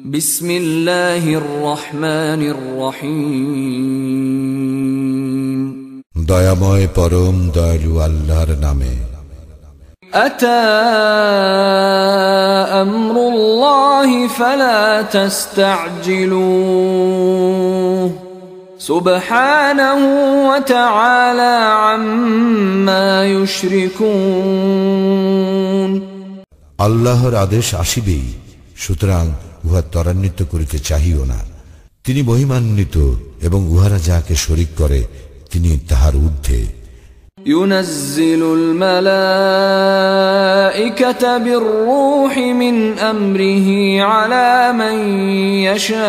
بسم الله الرحمن الرحيم দয়াময় পরম দয়ালু আল্লাহর নামে أتى أمر الله فلا تستعجلوه سبحانه وتعالى عما يشركون আল্লাহর আদেশ আসিবেই সুতরাং উহা ত্বরান্বিত করিতে চাহিও না তিনি মহিমান্বিত এবং উহারা যাহাকে শরিক করে তিনি তাহার ঊর্ধ্বে ينزل الملائكة بالروح من أمره على من يشاء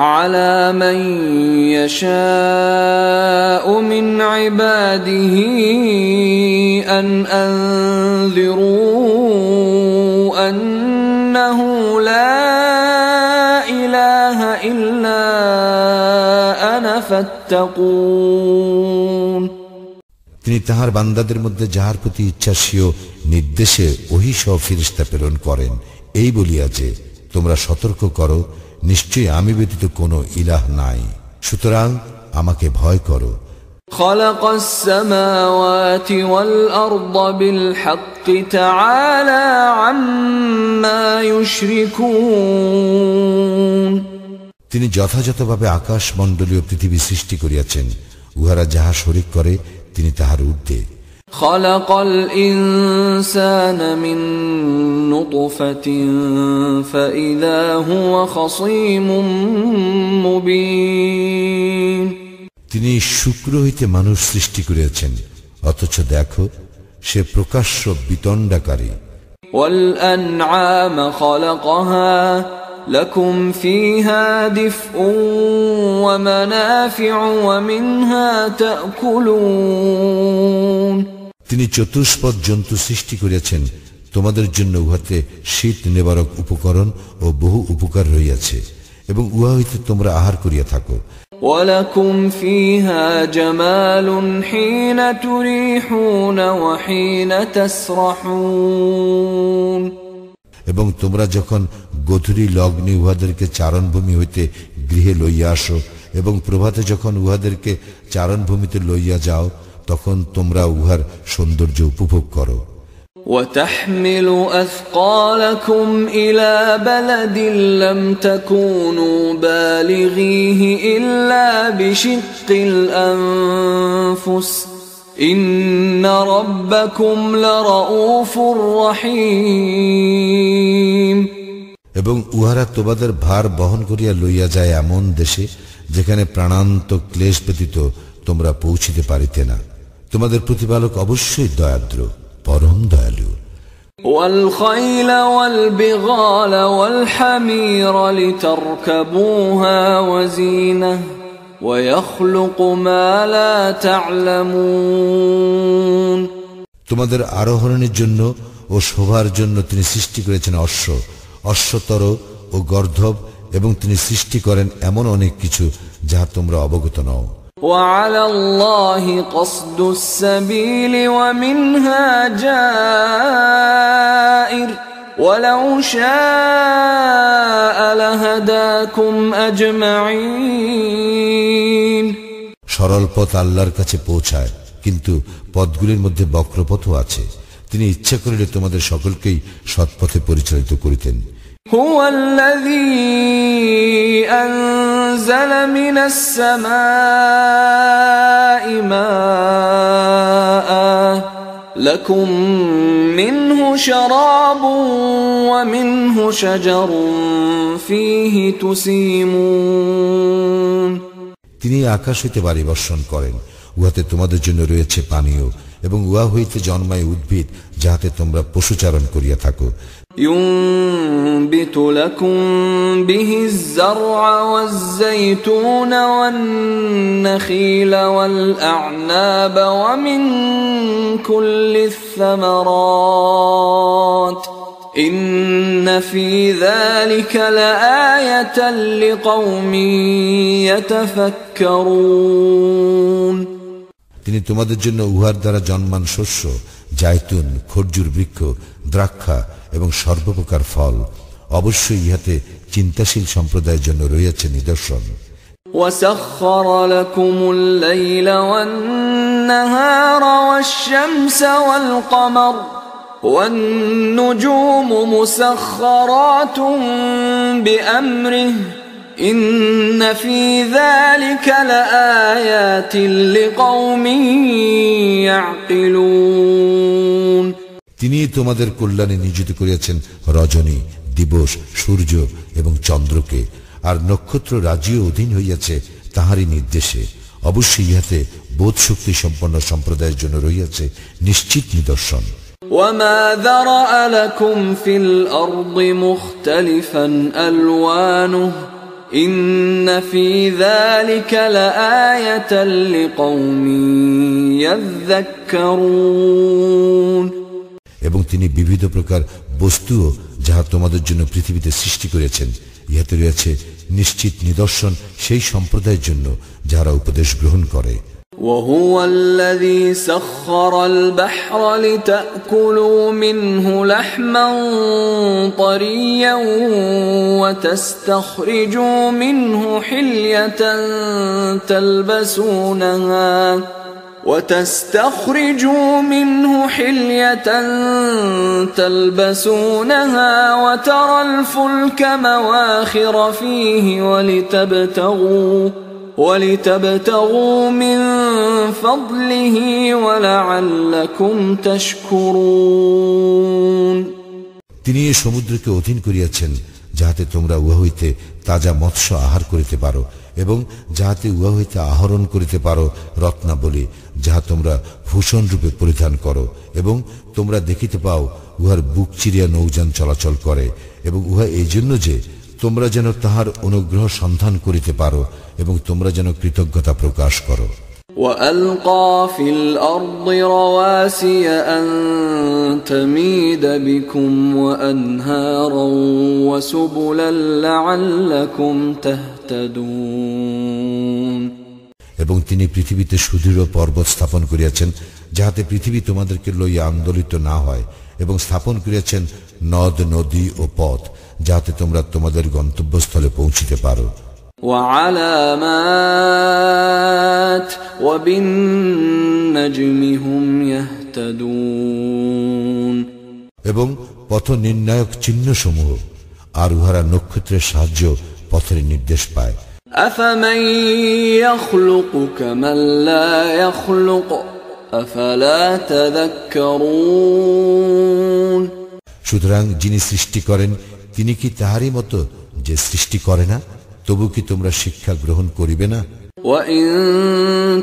على من يشاء من عباده أن أنذروا أنه لا إله إلا أنا فاتقون তিনি তাহার বান্দাদের মধ্যে যাহার প্রতি ইচ্ছাসীয় নির্দেশে ওহিসহ ফিরিস্তা প্রেরণ করেন এই বলিয়া যে তোমরা সতর্ক করো নিশ্চয়ই আমি ব্যতীত কোনো ইলাহ নাই সুতরাং আমাকে ভয় করো خلق السماوات والأرض بالحق تعالى عما يشركون তিনি যথাযথভাবে আকাশ মণ্ডলীয় পৃথিবী সৃষ্টি করিয়াছেন উহারা যাহা শরিক করে তিনি তাহার ঊর্ধ্বে خلق الإنسان من نطفة فإذا هو خصيم مبين তিনি শুক্র হইতে মানুষ সৃষ্টি করিয়াছেন অথচ দেখো সে প্রকাশ্য বিতণ্ডাকারী والأنعام خلقها لكم فيها دفء ومنافع ومنها تأكلون তিনি চতুষ্পদ জন্তু সৃষ্টি করিয়াছেন তোমাদের জন্য উহাতে শীত নিবারক উপকরণ ও বহু উপকার রইয়াছে এবং উহা হইতে তোমরা আহার করিয়া থাকো ولكم فيها جمال حين تريحون وحين تسرحون এবং তোমরা যখন গধুরী লগ্নে উহাদেরকে চারণভূমি হইতে গৃহে লইয়া আসো এবং প্রভাতে যখন উহাদেরকে চারণভূমিতে লইয়া যাও তখন তোমরা উহার সৌন্দর্য উপভোগ করো وتحمل أثقالكم إلى بلد لم تكونوا بالغيه إلا بشق الأنفس إن ربكم لرؤوف رحيم এবং উহারা তোমাদের ভার বহন করিয়া লইয়া যায় এমন দেশে যেখানে প্রাণান্ত ক্লেশ ব্যতীত তোমরা পৌঁছিতে পারিতে না তোমাদের প্রতিপালক অবশ্যই দয়াদ্র পরম দয়ালু والخيل والبغال والحمير لتركبوها وزينة ويخلق ما لا تعلمون তোমাদের আরোহণের জন্য ও শোভার জন্য তিনি সৃষ্টি করেছেন অশ্ব অশ্বতর ও গর্ধব এবং তিনি সৃষ্টি করেন এমন অনেক কিছু যাহা তোমরা অবগত নও وعلى الله قصد السبيل ومنها جائر ولو شاء لهداكم أجمعين সরল পথ আল্লাহর কাছে পৌঁছায় কিন্তু পথগুলির মধ্যে বক্রপথও আছে তিনি ইচ্ছা করিলে তোমাদের সকলকেই সৎপথে পরিচালিত করিতেন هو الذي أنزل من السماء ماء لكم منه شراب ومنه شجر فيه تسيمون তিনি আকাশ হইতে বাড়ি বর্ষণ করেন উহাতে তোমাদের জন্য রয়েছে পানীয় এবং উহা হইতে জন্মায় উদ্ভিদ যাহাতে তোমরা পশুচারণ করিয়া থাকো ينبت لكم به الزرع والزيتون والنخيل والأعناب ومن كل الثمرات إن في ذلك لآية لقوم يتفكرون তিনি তোমাদের জন্য উহার দ্বারা জন্মান শস্য জায়তুন খরজুর বৃক্ষ দ্রাক্ষা এবং সর্বপ্রকার ফল অবশ্যই ইহাতে চিন্তাশীল সম্প্রদায়ের জন্য রয়েছে নিদর্শন وسخر لكم الليل والنهار والشمس والقمر والنجوم مسخرات بأمره إن في ذلك لآيات لقوم يعقلون তিনি তোমাদের কল্যাণে নিয়োজিত করিয়াছেন রজনী দিবস সূর্য এবং চন্দ্রকে আর নক্ষত্র রাজিও অধীন হইয়াছে তাহারই নির্দেশে অবশ্যই ইহাতে বোধ শক্তি সম্পন্ন সম্প্রদায়ের জন্য রইয়াছে নিশ্চিত নিদর্শন وما ذرأ لكم في الأرض مختلفا ألوانه إن في ذلك لآية لقوم يذكرون এবং তিনি বিবিধ প্রকার বস্তুও যাহা তোমাদের জন্য পৃথিবীতে সৃষ্টি করেছেন ইহাতে রয়েছে নিশ্চিত নিদর্শন সেই সম্প্রদায়ের জন্য যারা উপদেশ গ্রহণ করে وهو الذي سخر البحر لتأكلوا منه لحما طريا وتستخرجوا منه حلية تلبسونها وتستخرجوا منه حلية تلبسونها وترى الفلك مواخر فيه ولتبتغوا ولتبتغوا من فضله ولعلكم تشكرون তিনি এই সমুদ্রকে অধীন করিয়াছেন যাহাতে তোমরা উহা হইতে তাজা মৎস্য আহার করিতে পারো এবং যাহাতে উহা হইতে আহরণ করিতে পারো রত্নাবলী যাহা তোমরা ভূষণ রূপে পরিধান করো এবং তোমরা দেখিতে পাও উহার বুক চিরিয়া নৌযান চলাচল করে এবং উহা এই জন্য যে তোমরা যেন তাহার অনুগ্রহ সন্ধান করিতে পারো এবং তোমরা যেন কৃতজ্ঞতা প্রকাশ করো وألقى في الأرض رواسي أن تميد بكم وأنهارا وسبلا لعلكم تهتدون এবং তিনি পৃথিবীতে সুদৃঢ় পর্বত স্থাপন করিয়াছেন যাহাতে পৃথিবী তোমাদেরকে লইয়া আন্দোলিত না হয় এবং স্থাপন করিয়াছেন নদ নদী ও পথ যাহাতে তোমরা তোমাদের গন্তব্যস্থলে পৌঁছিতে পারো وعلامات وبالنجم هم يهتدون এবং পথ নির্ণায়ক চিহ্ন সমূহ আর উহারা নক্ষত্রের সাহায্য পথের নির্দেশ পায় أفمن يخلق كمن لا يخلق أفلا تذكرون সুতরাং যিনি সৃষ্টি করেন তিনি কি তাহারই মতো যে সৃষ্টি করে না তবু কি তোমরা শিক্ষা গ্রহণ করিবে না وإن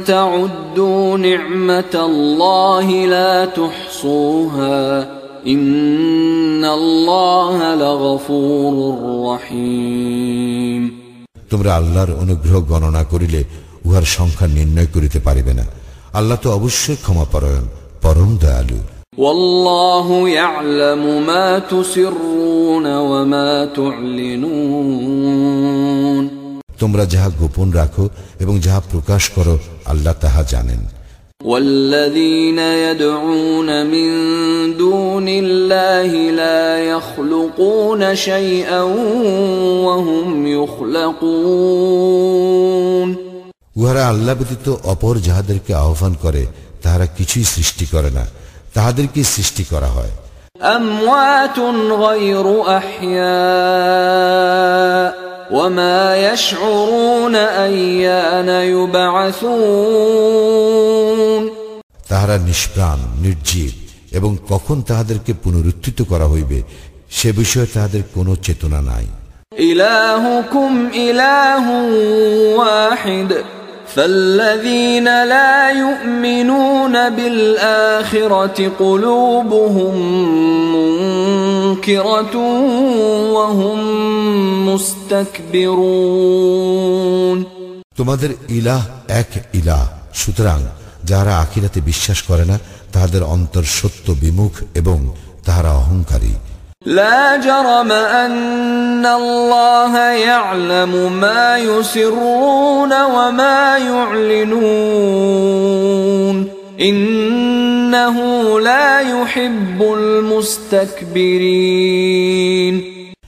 تعدوا نعمة الله لا تحصوها إن الله لغفور رحيم তোমরা আল্লাহর অনুগ্রহ গণনা করিলে উহার সংখ্যা নির্ণয় করিতে পারিবে না আল্লাহ তো অবশ্যই ক্ষমাপরায়ণ পরম দয়ালু والله يعلم ما تسرون وما تعلنون তোমরা যাহা গোপন রাখো এবং যাহা প্রকাশ করো আল্লাহ তাহা জানেন والذين يدعون من دون الله لا يخلقون شيئا وهم يخلقون উহারা আল্লাহ ব্যতীত অপর যাহাদেরকে আহ্বান করে তাহারা কিছুই সৃষ্টি করে না তাহাদেরকে সৃষ্টি করা হয় أموات غير أحياء وما يشعرون أيان يبعثون তাহারা নিষ্প্রাণ নির্জীব এবং কখন তাহাদেরকে পুনরুত্থিত করা হইবে সে বিষয়ে তাহাদের কোনো চেতনা নাই إلهكم إله واحد فالذين لا يؤمنون بالآخرة قلوبهم منكرة وهم مستكبرون তোমাদের ইলাহ এক ইলাহ সুতরাং যাহারা আখিরাতে বিশ্বাস করে না তাহাদের অন্তর সত্য বিমুখ এবং তাহারা অহংকারী لا جرم أن الله يعلم ما يسرون وما يعلنون إنه لا يحب المستكبرين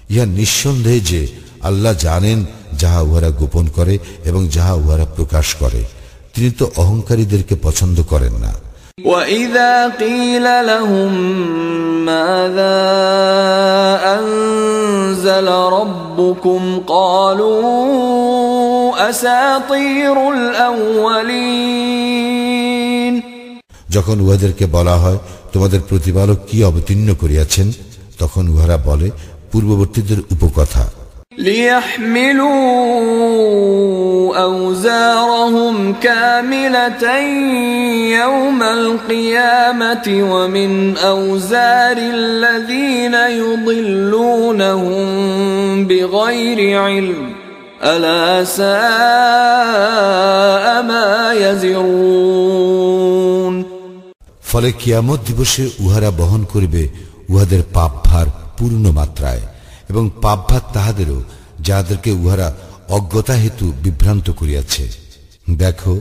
ইহা নিঃসন্দেহে যে আল্লাহ জানেন যাহা উহারা গোপন করে এবং যাহা উহারা প্রকাশ করে তিনি তো অহংকারীদেরকে পছন্দ করেন না وإذا قيل لهم ماذا أنزل ربكم قالوا أساطير الأولين যখন উহাদেরকে বলা হয় তোমাদের প্রতিপালক কি অবতীর্ণ করিয়াছেন তখন উহারা বলে পূর্ববর্তীদের উপকথা ليحملوا أوزارهم كاملة يوم القيامة ومن أوزار الذين يضلونهم بغير علم ألا ساء ما يزرون ফলে কিয়ামত দিবসে উহারা বহন করিবে উহাদের পাপভার পূর্ণ মাত্রায় এবং পাপভার তাহাদেরও যাহাদেরকে উহারা অজ্ঞতা হেতু বিভ্রান্ত করিয়াছে দেখো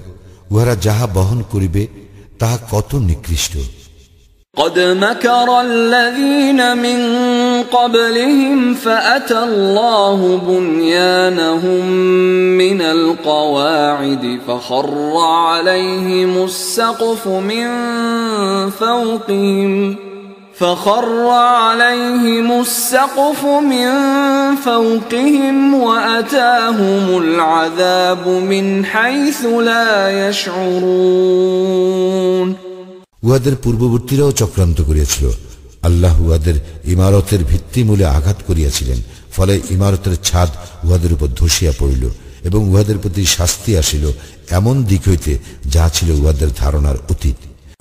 উহারা যাহা বহন করিবে তাহা কত নিকৃষ্ট قد مكر الذين من قبلهم فأتى الله بنيانهم من القواعد فخر عليهم السقف من فوقهم فخر عليهم السقف من فوقهم وأتاهم العذاب من حيث لا يشعرون উহাদের পূর্ববর্তীরাও চক্রান্ত করিয়াছিল আল্লাহ উহাদের ইমারতের ভিত্তিমূলে আঘাত করিয়াছিলেন ফলে ইমারতের ছাদ উহাদের উপর ধসিয়া পড়িল এবং উহাদের প্রতি শাস্তি আসিল এমন দিক হইতে যা ছিল উহাদের ধারণার অতীত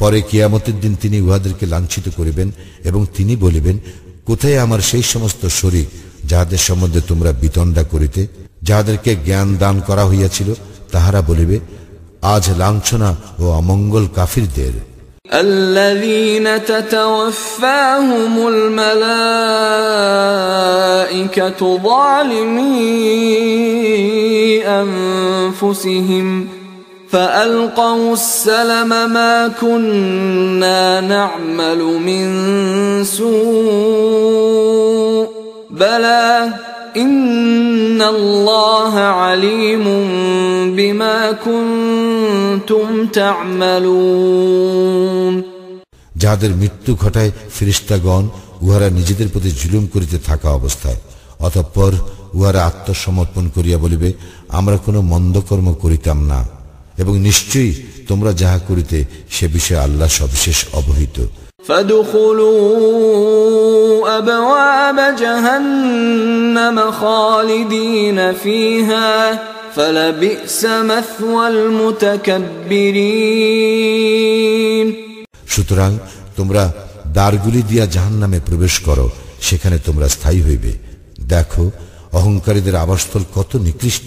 পরে কিয়ামতের দিন তিনি উহাদেরকে লাঞ্ছিত করিবেন এবং তিনি বলিবেন কোথায় আমার সেই সমস্ত শরীর যাহাদের সম্বন্ধে তোমরা বিতণ্ডা করিতে যাহাদেরকে জ্ঞান দান করা হইয়াছিল তাহারা বলিবে আজ লাঞ্ছনা ও অমঙ্গল কাফিরদের الذين تتوفاهم الملائكة ظالمي أنفسهم فألقوا السلم ما كنا نعمل من سوء بلى إن الله عليم بما كنتم تعملون যাহাদের মৃত্যু ঘটায় ফিরিস্তাগণ উহারা নিজেদের প্রতি জুলুম করিতে থাকা অবস্থায় অতঃপর উহারা আত্মসমর্পণ করিয়া বলিবে আমরা কোনো মন্দকর্ম করিতাম না এবং নিশ্চয়ই তোমরা যাহা করিতে সে বিষয়ে আল্লাহ সবিশেষ অবহিত فادخلوا أبواب جهنم خالدين فيها فلبئس مثوى المتكبرين সুতরাং তোমরা দ্বারগুলি দিয়া জাহান নামে প্রবেশ করো সেখানে তোমরা স্থায়ী হইবে দেখো অহংকারীদের আবাসস্থল কত নিকৃষ্ট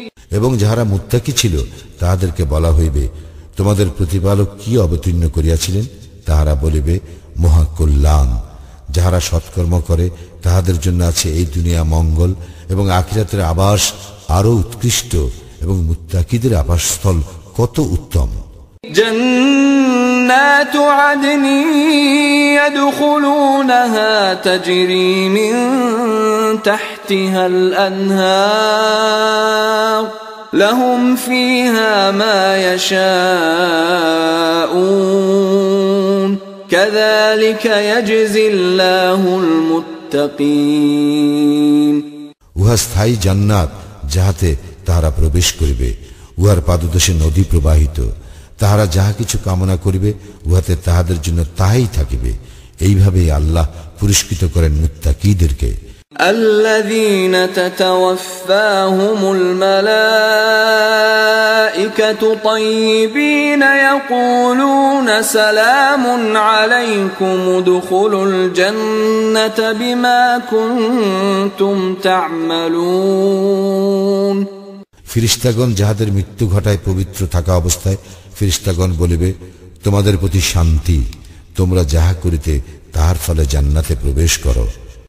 এবং যাহারা মুত্তাকি ছিল তাহাদেরকে বলা হইবে তোমাদের প্রতিপালক কি অবতীর্ণ করিয়াছিলেন তাহারা বলিবে মহাকল্যাণ যাহারা সৎকর্ম করে তাহাদের জন্য আছে এই দুনিয়া মঙ্গল এবং আখিরাতের আবাস আরো উৎকৃষ্ট এবং মুত্তাকিদের আবাসস্থল কত উত্তম جنات عدن يدخلونها تجري من تحتها الأنهار لهم فيها ما يشاءون كذلك يجزي الله المتقين উহা স্থায়ী জান্নাত যাহাতে তাহারা প্রবেশ করিবে উহার পাদদেশে নদী প্রবাহিত তাহারা যাহা কিছু কামনা করিবে উহাতে তাহাদের জন্য তাহাই থাকিবে এইভাবেই আল্লাহ পুরস্কৃত করেন মুত্তাকিদেরকে الذين تتوفاهم الملائكة طيبين يقولون سلام عليكم ادخلوا الجنة بما كنتم تعملون ফিরিস্তাগণ যাহাদের মৃত্যু ঘটায় পবিত্র থাকা অবস্থায় ফিরিস্তাগণ বলিবে তোমাদের প্রতি শান্তি তোমরা যাহা করিতে তাহার ফলে জান্নাতে প্রবেশ করো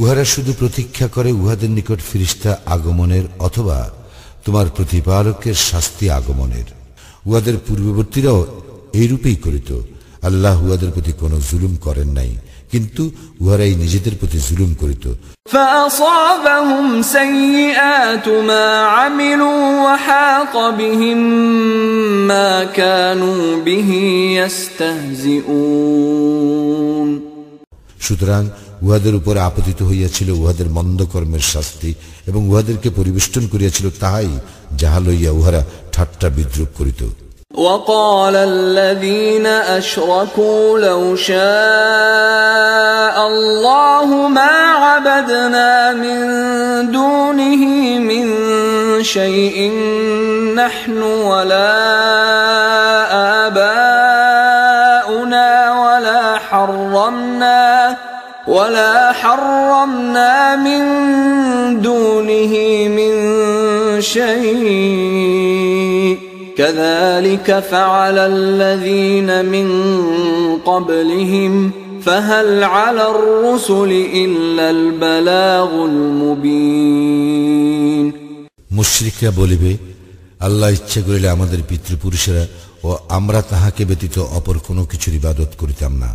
উহারা শুধু প্রতীক্ষা করে উহাদের নিকট ফিরিস্তা আগমনের অথবা তোমার প্রতিপালকের শাস্তি আগমনের উহাদের পূর্ববর্তীরাও এইরূপেই করিত আল্লাহ উহাদের প্রতি কোনো জুলুম করেন নাই কিন্তু উহারাই নিজেদের প্রতি জুলুম করিত فأصابهم سيئات ما عملوا وحاق بهم ما كانوا به يستهزئون সুতরাং উহাদের উপর আপতিত হইয়াছিল উহাদের মন্দ কর্মের শাস্তি এবং উহাদেরকে পরিবেষ্টন করিয়াছিল তাহাই যাহা লইয়া উহারা ঠাট্টা বিদ্রুপ করিত وقال الذين أشركوا لو شاء الله ما عبدنا من دونه من شيء نحن ولا آباؤنا ولا حرمنا من دونه من شيء كذلك فعل الذين من قبلهم فهل على الرسل إلا البلاغ المبين মুশ্রিকরা বলিবে আল্লাহ ইচ্ছা করিলে আমাদের পিতৃপুরুষেরা ও আমরা তাহাকে ব্যতীত অপর কোনো কিছুর ইবাদত করিতাম না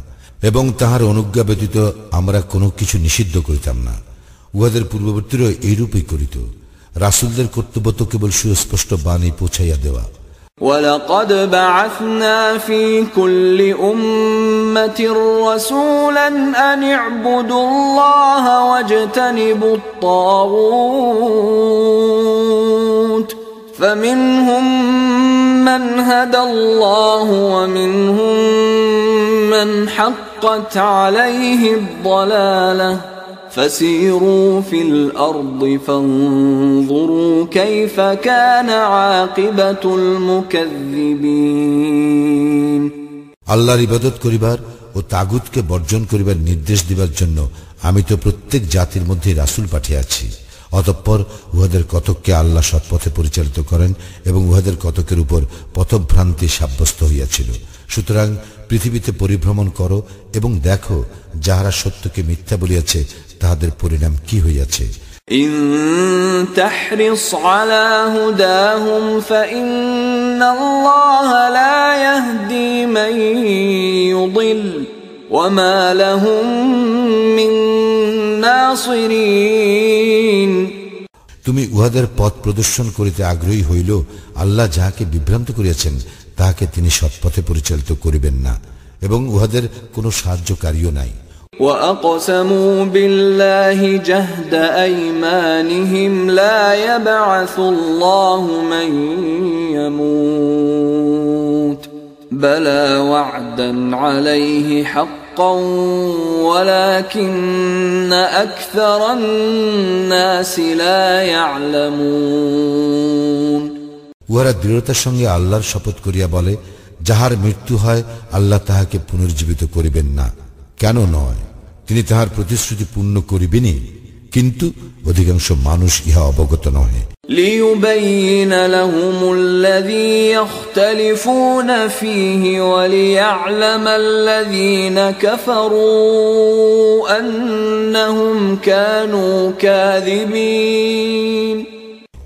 এবং তাহার অনুজ্ঞা ব্যতীত আমরা কোনো কিছু নিষিদ্ধ করিতাম না উহাদের পূর্ববর্তীরা এইরূপই করিত রাসুলদের কর্তব্য তো কেবল সুস্পষ্ট বাণী পৌঁছাইয়া দেওয়া ولقد بعثنا في كل أمة رسولا أن اعبدوا الله واجتنبوا الطاغوت فمنهم من هدى الله ومنهم من حقت عليه الضلالة. فسيروا في الأرض فانظروا كيف كان عاقبة المكذبين. আল্লাহর ইবাদত করিবার ও তাগুতকে বর্জন করিবার নির্দেশ দিবার জন্য আমি তো প্রত্যেক জাতির মধ্যে রাসূল পাঠিয়াছি। অতঃপর উহাদের কতককে আল্লাহ সৎপথে পরিচালিত করেন এবং উহাদের কতকের উপর পথভ্রান্তি সাব্যস্ত হইয়াছিল। সুতরাং পৃথিবীতে পরিভ্রমণ করো এবং দেখো যাহারা সত্যকে মিথ্যা বলিয়াছে তাহাদের পরিণাম কি হইয়াছে إن تحرص على هداهم فإن الله لا يهدي من يضل وما لهم من ناصرين তুমি উহাদের পথ প্রদর্শন করিতে আগ্রহী হইল আল্লাহ যাহাকে বিভ্রান্ত করিয়াছেন তাহাকে তিনি সৎপথে পরিচালিত করিবেন না এবং উহাদের কোনো সাহায্যকারীও নাই وأقسموا بالله جهد أيمانهم لا يبعث الله من يموت بلى وعدا عليه حقا ولكن أكثر الناس لا يعلمون উহারা দৃঢ়তার সঙ্গে আল্লাহর শপথ করিয়া বলে যাহার মৃত্যু হয় আল্লাহ তাহাকে পুনর্জীবিত করিবেন না কেন নয় তিনি তাহার প্রতিশ্রুতি পূর্ণ করিবেনই কিন্তু অধিকাংশ মানুষ ইহা অবগত নহে ليبين لهم الذي يختلفون فيه وليعلم الذين كفروا أنهم كانوا كاذبين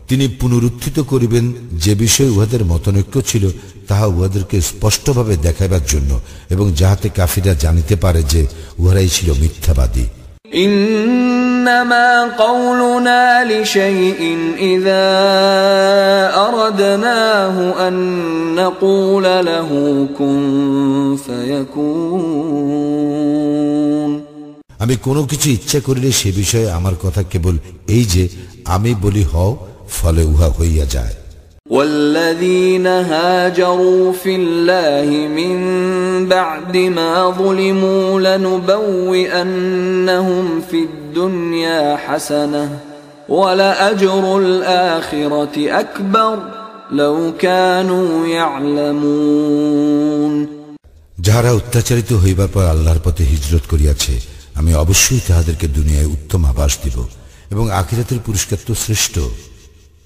তিনি পুনরুত্থিত করিবেন যে বিষয়ে উহাদের মতনৈক্য ছিল তাহা উহাদেরকে স্পষ্টভাবে দেখাইবার জন্য এবং যাহাতে কাফিরা জানিতে পারে যে উহারাই ছিল মিথ্যাবাদী إنما قولنا لشيء إذا أردناه أن نقول له كن فيكون আমি কোনো কিছু ইচ্ছা করিলে সে বিষয়ে আমার কথা কেবল এই যে আমি বলি হও ফলে উহা হইয়া যায় والذين هاجروا في الله من بعد ما ظلموا لنبوئنهم في الدنيا حسنة ولأجر الآخرة أكبر لو كانوا يعلمون যাহারা অত্যাচারিত হইবার পর আল্লাহর পথে হিজরত করিয়াছে আমি অবশ্যই তাহাদেরকে দুনিয়ায় উত্তম আবাস দিব এবং আখিরাতের পুরস্কার তো শ্রেষ্ঠ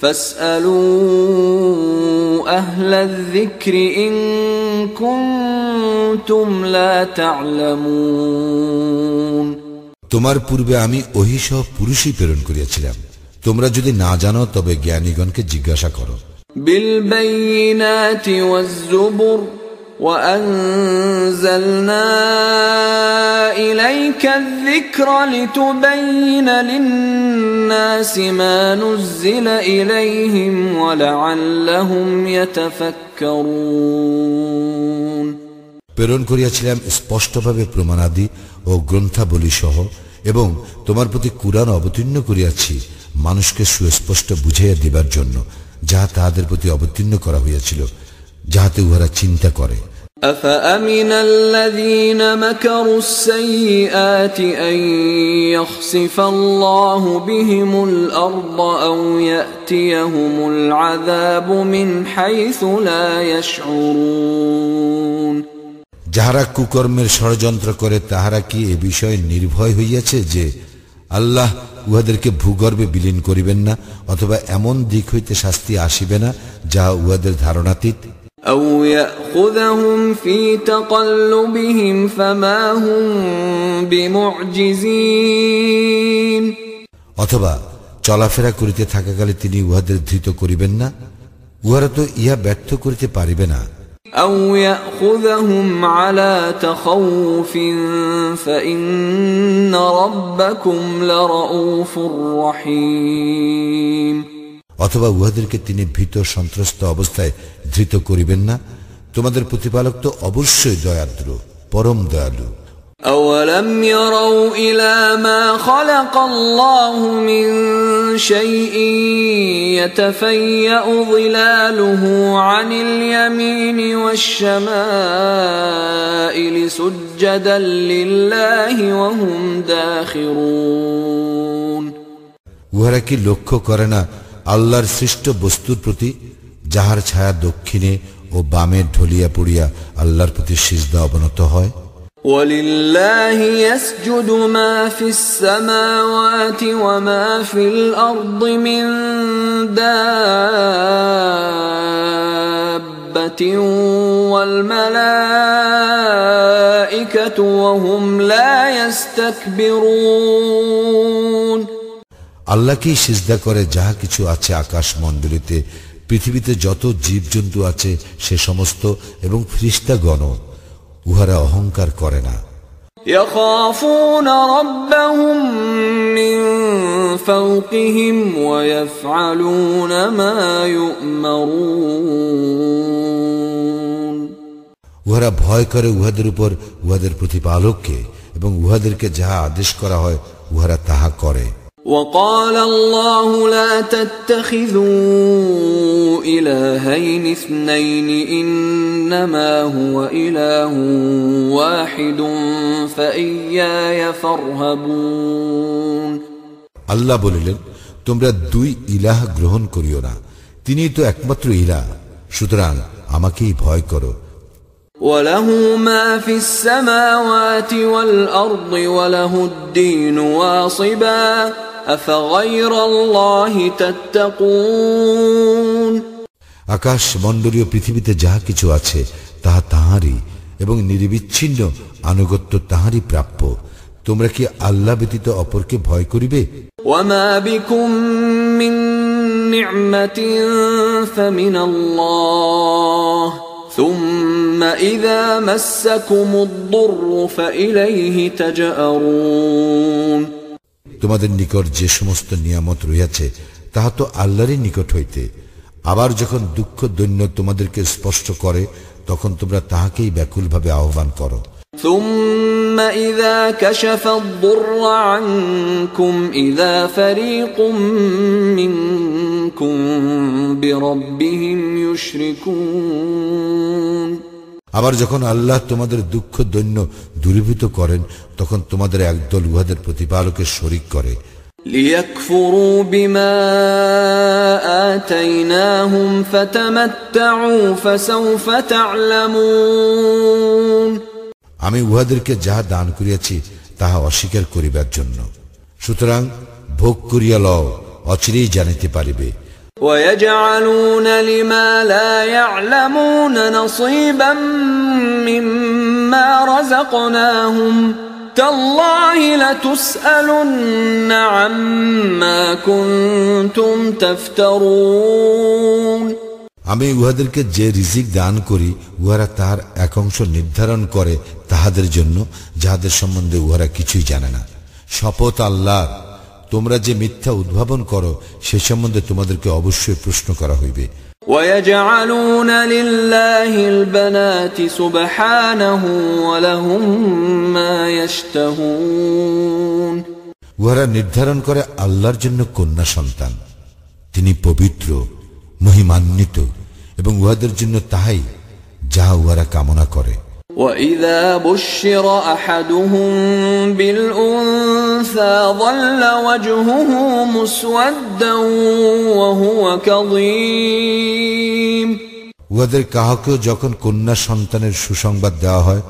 فاسألوا أهل الذكر إن كنتم لا تعلمون তোমার পূর্বে আমি ওহি সহ পুরুষই প্রেরণ করিয়াছিলাম তোমরা যদি না জানো তবে জ্ঞানীগণকে জিজ্ঞাসা করো بالبينات والزبر وأنزلنا إليك الذكر لتبين للناس ما نزل إليهم ولعلهم يتفكرون প্রেরণ করিয়াছিলাম স্পষ্টভাবে প্রমাণাদি ও গ্রন্থাবলী সহ এবং তোমার প্রতি কুরআন অবতীর্ণ করিয়াছি মানুষকে সুস্পষ্ট বুঝাইয়া দিবার জন্য যাহা তাহাদের প্রতি অবতীর্ণ করা হইয়াছিল যাহাতে উহারা চিন্তা করে أفأمن الذين مكروا السيئات أن يخسف الله بهم الأرض أو يأتيهم العذاب من حيث لا يشعرون যাহারা কুকর্মের ষড়যন্ত্র করে তাহারা কি এ বিষয়ে নির্ভয় হইয়াছে যে আল্লাহ উহাদেরকে ভূগর্ভে বিলীন করিবেন না অথবা এমন দিক হইতে শাস্তি আসিবে না যাহা উহাদের ধারণাতীত أو يأخذهم في تقلبهم فما هم بمعجزين অথবা চলাফেরা করিতে থাকাকালে তিনি উহাদের ধৃত করিবেন না উহারা তো ইহা ব্যর্থ করিতে পারিবে না أو يأخذهم على تخوف فإن ربكم لرؤوف رحيم অথবা উহাদেরকে তিনি ভীত সন্ত্রস্ত অবস্থায় ধৃত করিবেন না তোমাদের প্রতিপালক তো অবশ্যই দয়াদ্র পরম দয়ালু أولم يروا إلى ما خلق الله من شيء يتفيأ ظلاله عن اليمين والشمائل سجدا لله وهم داخرون উহারা কি লক্ষ্য করে না আল্লাহর সৃষ্ট বস্তুর প্রতি যাহার ছায়া দক্ষিণে ও বামে ঢলিয়া পড়িয়া আল্লাহর প্রতি সিজদা অবনত হয় ولله يسجد ما في السماوات وما في الأرض من دابة والملائكة وهم لا يستكبرون আল্লাহকেই সিজদা করে যাহা কিছু আছে আকাশ মণ্ডলীতে পৃথিবীতে যত জীবজন্তু আছে সে সমস্ত এবং ফ্রিস্তাগণ উহারা অহংকার করে না يخافون ربهم من فوقهم ويفعلون ما يؤمرون উহারা ভয় করে উহাদের উপর উহাদের প্রতিপালককে এবং উহাদেরকে যাহা আদেশ করা হয় উহারা তাহা করে وقال الله لا تتخذوا إلهين اثنين إنما هو إله واحد فإياي فارهبون আল্লাহ বলিলেন তোমরা দুই ইলাহ গ্রহণ করিও না তিনি তো একমাত্র ইলাহ সুতরাং আমাকেই ভয় করো وله ما في السماوات والأرض وله الدين واصباً আকাশ মন্ডলীয় পৃথিবীতে যা কিছু আছে তাহা তাহারই এবং নিরবিচ্ছিন্ন আনুগত্য তাহারই প্রাপ্য। তোমরা কি আল্লাহ ব্যতীত অপরকে ভয় করিবে? নিয়ামাতিন তোমাদের নিকট যে সমস্ত নিয়ামত রইয়াছে তাহা তো আল্লাহরই নিকট হইতে আবার যখন দুঃখ দৈন্য তোমাদেরকে স্পষ্ট করে তখন তোমরা তাহাকেই ব্যাকুলভাবে আহ্বান করো ثم إذا كشف الضر عنكم إذا فريق منكم بربهم يشركون আবার যখন আল্লাহ তোমাদের দুঃখ দৈন্য দূরীভূত করেন তখন তোমাদের একদল উহাদের প্রতিপালকের শরিক করে ليكفروا بما آتيناهم فتمتعوا فسوف تعلمون আমি উহাদেরকে যাহা দান করিয়াছি তাহা অস্বীকার করিবার জন্য সুতরাং ভোগ করিয়া লও অচিরেই জানিতে পারিবে ويجعلون لما لا يعلمون نصيبا مما رزقناهم تالله لتسألن عما كنتم تفترون আমি উহাদেরকে যে রিজিক দান করি উহারা তাহার এক অংশ নির্ধারণ করে তাহাদের জন্য যাহাদের সম্বন্ধে উহারা কিছুই জানে না শপথ আল্লাহ তোমরা যে মিথ্যা উদ্ভাবন করো সে সম্বন্ধে তোমাদেরকে অবশ্যই প্রশ্ন করা হইবে ويجعلون لله البنات سبحانه ولهم ما يشتهون উহারা নির্ধারণ করে আল্লাহর জন্য কন্যা সন্তান তিনি পবিত্র মহিমান্বিত এবং উহাদের জন্য তাহাই যাহা উহারা কামনা করে وإذا بشر أحدهم بالأنثى ظل وجهه مسودا وهو كظيم উহাদের কাহাকেও যখন কন্যা সন্তানের সুসংবাদ দেওয়া হয়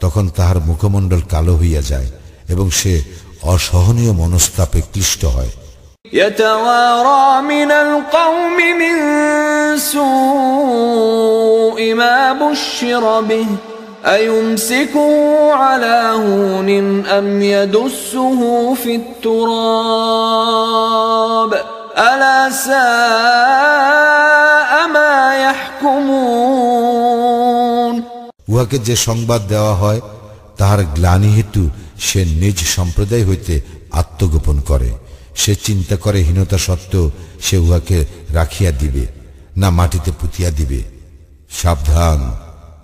তখন তাহার মুখমণ্ডল কালো হইয়া যায় এবং সে অসহনীয় মনস্তাপে ক্লিষ্ট হয় يتوارى من القوم من سوء ما بشر به أيمسكه على هون أم يدسه في التراب ألا ساء ما يحكمون উহাকে যে সংবাদ দেওয়া হয় তাহার গ্লানি হেতু সে নিজ সম্প্রদায় হইতে আত্মগোপন করে সে চিন্তা করে হীনতা সত্ত্বেও সে উহাকে রাখিয়া দিবে না মাটিতে পুতিয়া দিবে সাবধান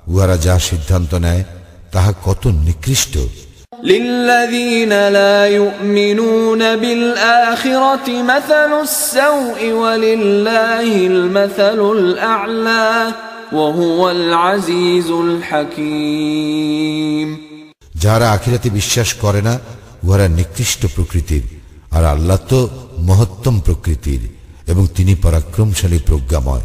উহারা যা সিদ্ধান্ত নেয় তাহা কত নিকৃষ্ট للذين لا يؤمنون بالآخرة مثل السوء ولله المثل الأعلى وهو العزيز الحكيم যারা আখিরাতে বিশ্বাস করে না উহারা নিকৃষ্ট প্রকৃতির আর আল্লাহ তো মহত্তম প্রকৃতির এবং তিনি পরাক্রমশালী প্রজ্ঞাময়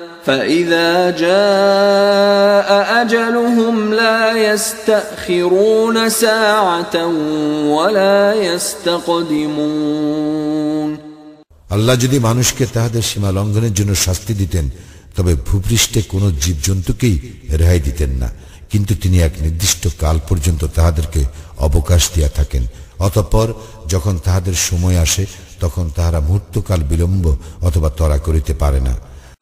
فإذا جاء أجلهم لا يستأخرون ساعة ولا يستقدمون আল্লাহ যদি মানুষকে তাহাদের সীমা লঙ্ঘনের জন্য শাস্তি দিতেন তবে ভূপৃষ্ঠে কোনো জীবজন্তুকেই রেহাই দিতেন না কিন্তু তিনি এক নির্দিষ্ট কাল পর্যন্ত তাহাদেরকে অবকাশ দিয়া থাকেন অতঃপর যখন তাহাদের সময় আসে তখন তাহারা মুহূর্তকাল বিলম্ব অথবা তরা করিতে পারে না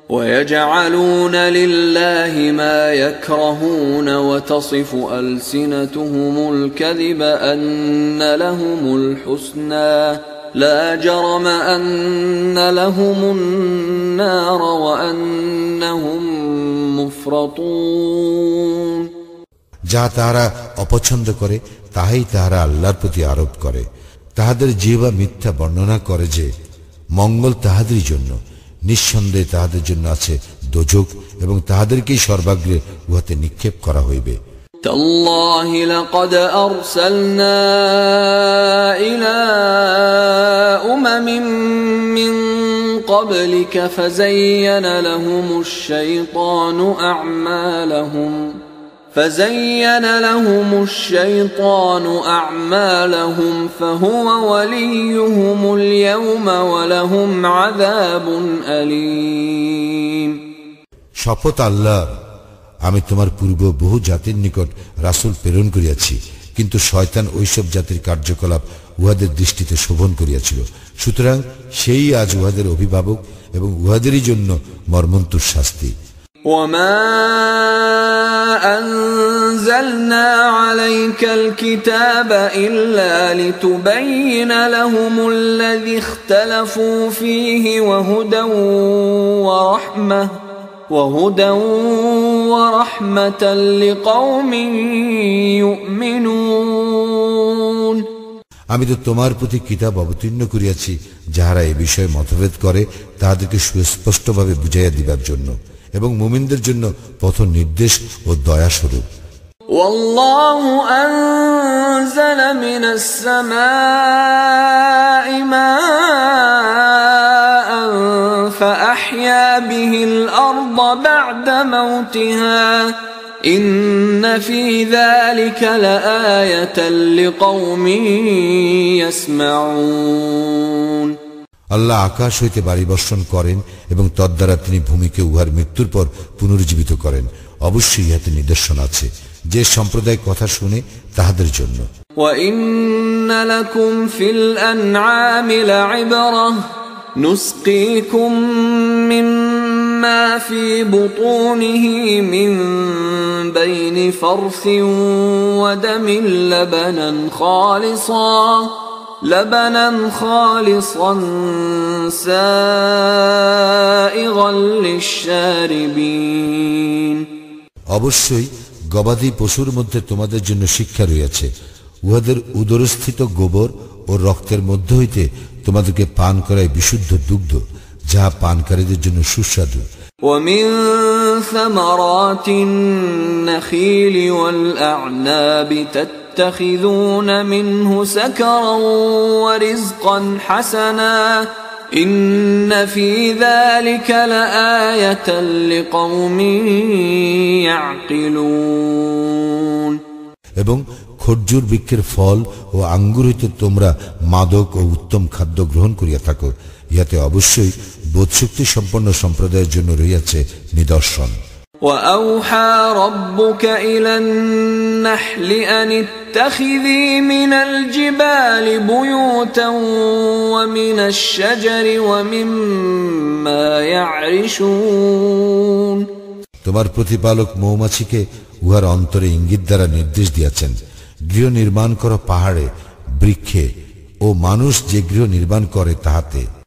ويجعلون لله ما يكرهون وتصف ألسنتهم الكذب أن لهم الحسنى لا جرم أن لهم النار وأنهم مفرطون যাহা তাহারা অপছন্দ করে তাহাই তাহারা আল্লাহর প্রতি আরোপ করে তাহাদের জিহ্বা মিথ্যা বর্ণনা করে যে মঙ্গল তাহাদেরই জন্য নিঃসন্দেহে তাহাদের জন্য আছে দোজক এবং তাহাদেরকেই সর্বাগ্রে উহাতে নিক্ষেপ করা হইবে تالله لقد أرسلنا إلى أمم من قبلك فزين لهم الشيطان أعمالهم فزين لهم الشيطان أعمالهم فهو وليهم اليوم ولهم عذاب أليم শপথ আল্লাহ আমি তোমার পূর্ব বহু জাতির নিকট রাসূল প্রেরণ করিয়াছি কিন্তু শয়তান ওইসব জাতির কার্যকলাপ উহাদের দৃষ্টিতে শোভন করিয়াছিল সুতরাং সেই আজ উহাদের অভিভাবক এবং উহাদেরই জন্য মর্মন্তুর শাস্তি وما أنزلنا عليك الكتاب إلا لتبين لهم الذي اختلفوا فيه وهدى ورحمة وهدى ورحمة لقوم يؤمنون আমি তো তোমার প্রতি কিতাব অবতীর্ণ করিয়াছি যাহারা এ বিষয়ে মতভেদ করে তাহাদেরকে সুস্পষ্টভাবে বুঝাইয়া দিবার জন্য এবং মুমিনদের জন্য পথ নির্দেশ ও দয়া স্বরূপ والله أنزل من السماء ماء فأحيا به الأرض بعد موتها إن في ذلك لآية لقوم يسمعون আল্লাহ আকাশ হইতে বাড়ি বর্ষণ করেন এবং তদ্বারা তিনি ভূমিকে উহার মৃত্যুর পর পুনরুজ্জীবিত করেন অবশ্যই ইহাতে নিদর্শন আছে যে সম্প্রদায় কথা শুনে তাহাদের জন্য وإن لكم في الأنعام لعبرة نسقيكم مما في بطونه من بين فرث ودم لبنا خالصا لبنا خالصا سائغا للشاربين অবশ্যই গবাদি পশুর মধ্যে তোমাদের জন্য শিক্ষা রয়েছে উহাদের উদরস্থিত গোবর ও রক্তের মধ্য হইতে তোমাদেরকে পান করায় বিশুদ্ধ দুগ্ধ যাহা পানকারীদের জন্য সুস্বাদু ومن ثمرات النخيل والأعناب تتخذون منه سكرا ورزقا حسنا إن في ذلك لآية لقوم يعقلون এবং খরজুর বৃক্ষের ফল ও আঙ্গুর হইতে তোমরা মাদক ও উত্তম খাদ্য গ্রহণ করিয়া থাকো ইহাতে অবশ্যই বোধশক্তি সম্পন্ন সম্প্রদায়ের জন্য রইয়াছে নিদর্শন وأوحى ربك إلى النحل أن اتخذي من الجبال بيوتا ومن الشجر ومما يعرشون তোমার প্রতিপালক মৌমাছিকে উহার অন্তরে ইঙ্গিত দ্বারা নির্দেশ দিয়াছেন গৃহ নির্মাণ করো পাহাড়ে বৃক্ষে ও মানুষ যে গৃহ নির্মাণ করে তাহাতে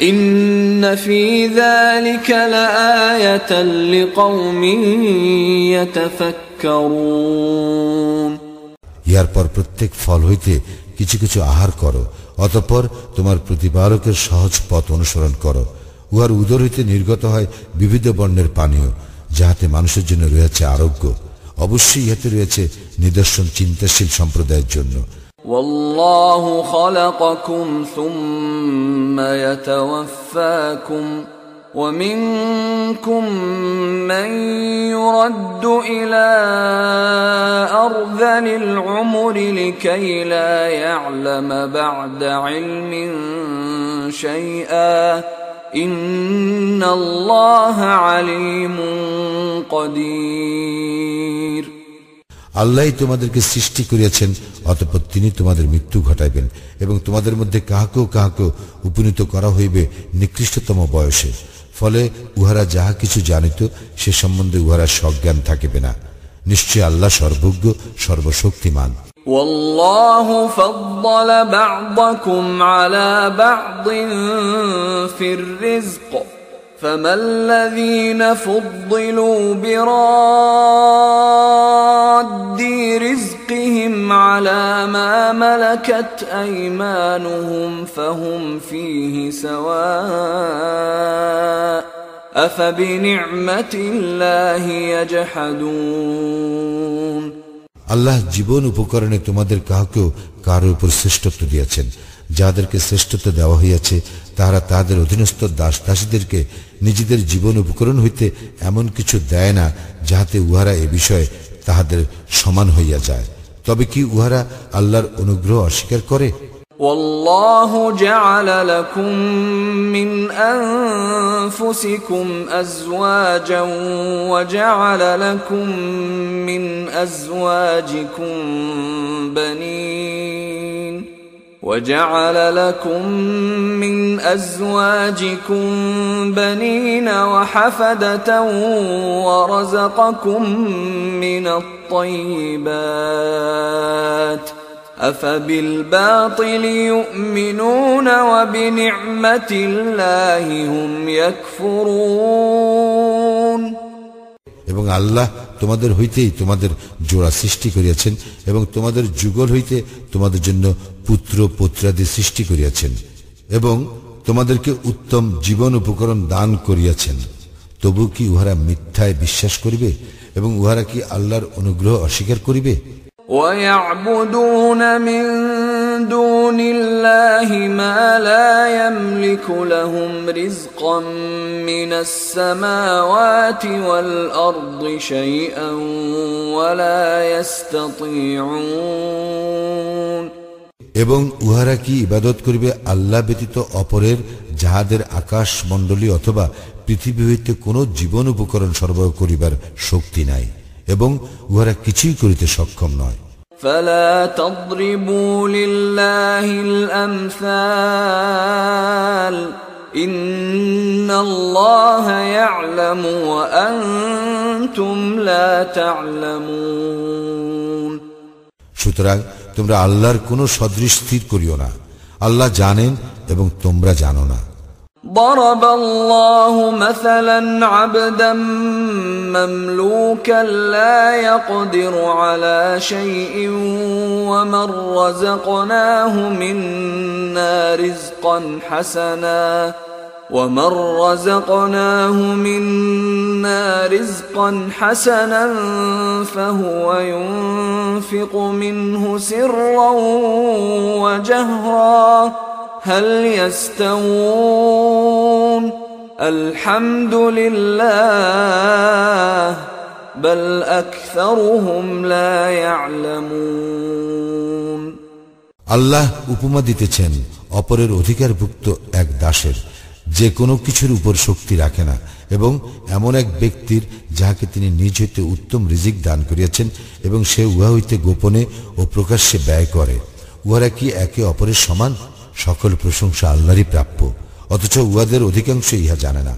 إن في ذلك لآية لقوم يتفكرون ইহার পর প্রত্যেক ফল হইতে কিছু কিছু আহার করো অতঃপর তোমার প্রতিপালকের সহজ পথ অনুসরণ করো উহার উদর হইতে নির্গত হয় বিবিধ বর্ণের পানীয় যাহাতে মানুষের জন্য রয়েছে আরোগ্য অবশ্যই ইহাতে রয়েছে নিদর্শন চিন্তাশীল সম্প্রদায়ের জন্য والله خلقكم ثم يتوفاكم ومنكم من يرد إلى أرذل العمر لكي لا يعلم بعد علم شيئا إن الله عليم قدير আল্লাহ তোমাদেরকে সৃষ্টি করিয়াছেন অতঃপর তিনি তোমাদের মৃত্যু ঘটাইবেন এবং তোমাদের মধ্যে কাহাকেও কাহাকেও উপনীত করা হইবে নিকৃষ্টতম বয়সে ফলে উহারা যাহা কিছু জানিত সে সম্বন্ধে উহারা সজ্ঞান থাকিবে না নিশ্চয় আল্লাহ সর্বজ্ঞ সর্বশক্তিমান والله فضل بعضكم على بعض في الرزق فما الذين فضلوا براد رزقهم على ما ملكت ايمانهم فهم فيه سواء افبنعمه الله يجحدون আল্লাহ জীবন উপকরণে তোমাদের কাহাকেও কারো উপর শ্রেষ্ঠত্ব দিয়েছেন যাদেরকে শ্রেষ্ঠত্ব দেওয়া হইয়াছে তাহারা তাহাদের অধীনস্থ দাস দাসীদেরকে নিজেদের জীবন উপকরণ হইতে এমন কিছু দেয় না যাহাতে উহারা এ বিষয়ে তাহাদের সমান হইয়া যায় তবে কি উহারা আল্লাহর অনুগ্রহ অস্বীকার করে والله جعل لكم من انفسكم ازواجا وجعل لكم من ازواجكم بنين وجعل لكم من ازواجكم بنين وحفده ورزقكم من الطيبات أفبالباطل يؤمنون وبنعمة الله هم يكفرون এবং আল্লাহ তোমাদের হইতেই তোমাদের জোড়া সৃষ্টি করিয়াছেন এবং তোমাদের যুগল হইতে তোমাদের জন্য পুত্র পুত্রাদি সৃষ্টি করিয়াছেন এবং তোমাদেরকে উত্তম জীবন উপকরণ দান করিয়াছেন তবু কি উহারা মিথ্যায় বিশ্বাস করিবে এবং উহারা কি আল্লাহর অনুগ্রহ অস্বীকার করিবে ويعبدون من دون الله ما لا يملك لهم رزقا من السماوات والارض شيئا ولا يستطيعون এবং উহারা কি ইবাদত করিবে আল্লাহ ব্যতীত অপরের যাহাদের আকাশ মণ্ডলী অথবা পৃথিবী হইতে কোনো জীবন উপকরণ সরবরাহ করিবার শক্তি নাই এবং উহারা কিছুই করিতে সক্ষম নয় فلا تضربوا لله الامثال ان الله يعلم وانتم لا تعلمون সুতরাং তোমরা আল্লাহর কোনো সদৃশ স্থির করিও না আল্লাহ জানেন এবং তোমরা জানো না ضرب الله مثلا عبدا مملوكا لا يقدر على شيء ومن رزقناه منا رزقا حسنا ومن رزقناه منا رزقا حسنا فهو ينفق منه سرا وجهرا هل يستوون الحمد لله بل اكثرهم لا يعلمون আল্লাহ উপমা দিতেছেন অপরের অধিকারভুক্ত এক দাসের যে কোনো কিছুর উপর শক্তি রাখে না এবং এমন এক ব্যক্তির যাহাকে তিনি নিজ হইতে উত্তম রিজিক দান করিয়াছেন এবং সে উহা হইতে গোপনে ও প্রকাশ্যে ব্যয় করে, উহারা কি একে অপরের সমান? সকল প্রশংসা আল্লাহরই প্রাপ্য, অথচ উহাদের অধিকাংশ ইহা জানে না।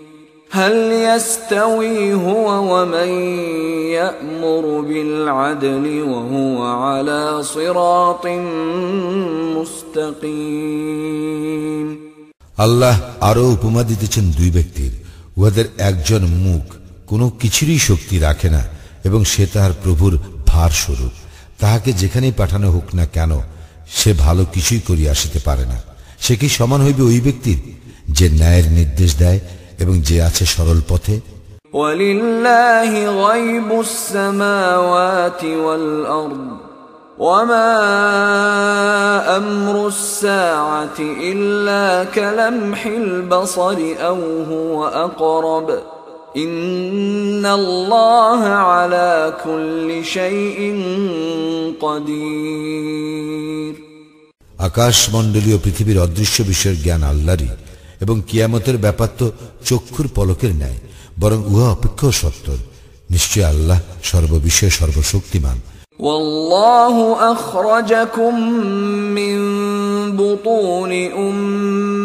هل يستوي هو ومن يامر بالعدل وهو على صراط مستقيم আল্লাহ আরো উপমা দিতেছেন দুই ব্যক্তির উহাদের একজন মুখ কোনো কিছুরই শক্তি রাখে না এবং সে তাহার প্রভুর ভার স্বরূপ তাহাকে যেখানেই পাঠানো হোক না কেন সে ভালো কিছুই করিয়া আসিতে পারে না সে কি সমান হইবে ওই ব্যক্তির যে ন্যায়ের নির্দেশ দেয় এবং যে আছে সরল পথে ولله غيب السماوات والأرض وما أمر الساعة إلا كلمح البصر أو هو أقرب إن الله على كل شيء قدير আকাশ মণ্ডলীয় পৃথিবীর অদৃশ্য বিষয়ের জ্ঞান আল্লাহরই এবং কিয়ামতের ব্যাপার তো চক্ষুর পলকের ন্যায় বরং উহা অপেক্ষাও সত্তর নিশ্চয় আল্লাহ সর্ববিষয়ে সর্বশক্তিমান والله أخرجكم من بطون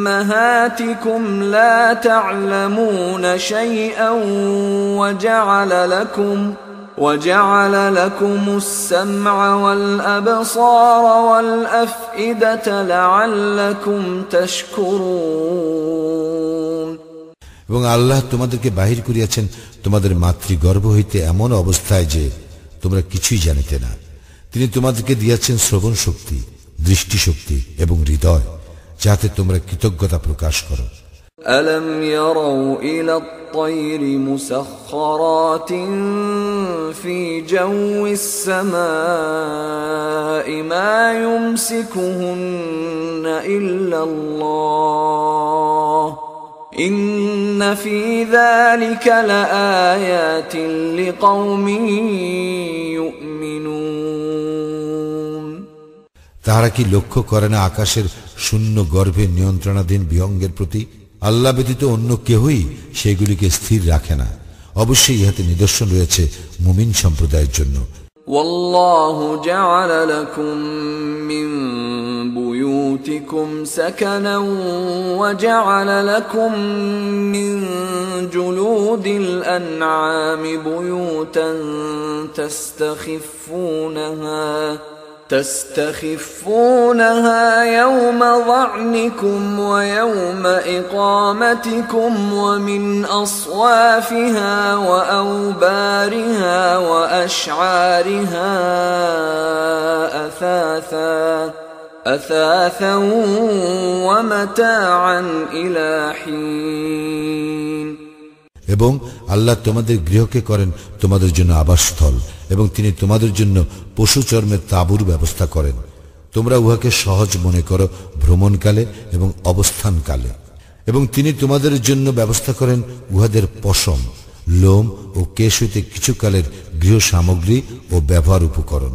أمهاتكم لا تعلمون شيئا وجعل لكم وجعل لكم السمع والأبصار والأفئدة لعلكم تشكرون এবং আল্লাহ তোমাদেরকে বাহির করিয়াছেন তোমাদের মাতৃগর্ভ হইতে এমন অবস্থায় যে তোমরা কিছুই জানিতে না তিনি তোমাদেরকে দিয়াছেন শ্রবণ শক্তি দৃষ্টি শক্তি এবং হৃদয় যাতে তোমরা কৃতজ্ঞতা প্রকাশ করো ألم يروا إلى الطير مسخرات في جو السماء ما يمسكهن إلا الله إن في ذلك لآيات لقوم يؤمنون তাহারা কি লক্ষ্য করে না আকাশের শূন্য গর্ভে নিয়ন্ত্রণাধীন বিহঙ্গের প্রতি আল্লাহ ব্যতীত অন্য কেহই সেগুলিকে স্থির রাখে না অবশ্যই ইহাতে নিদর্শন রয়েছে মুমিন সম্প্রদায়ের জন্য والله جعل لكم من بيوتكم سكنا وجعل لكم من جلود الأنعام بيوتا تستخفونها تستخفونها يوم ظعنكم ويوم إقامتكم ومن أصوافها وأوبارها وأشعارها أثاثا أثاثا ومتاعا إلى حين. এবং আল্লাহ তোমাদের গৃহকে করেন তোমাদের জন্য আবাসস্থল, এবং তিনি তোমাদের জন্য পশু চর্মের তাঁবুর ব্যবস্থা করেন। তোমরা উহাকে সহজ মনে করো ভ্রমণকালে এবং অবস্থানকালে। এবং তিনি তোমাদের জন্য ব্যবস্থা করেন উহাদের পশম, লোম ও কেশ হইতে কিছুকালের গৃহ সামগ্রী ও ব্যবহার উপকরণ।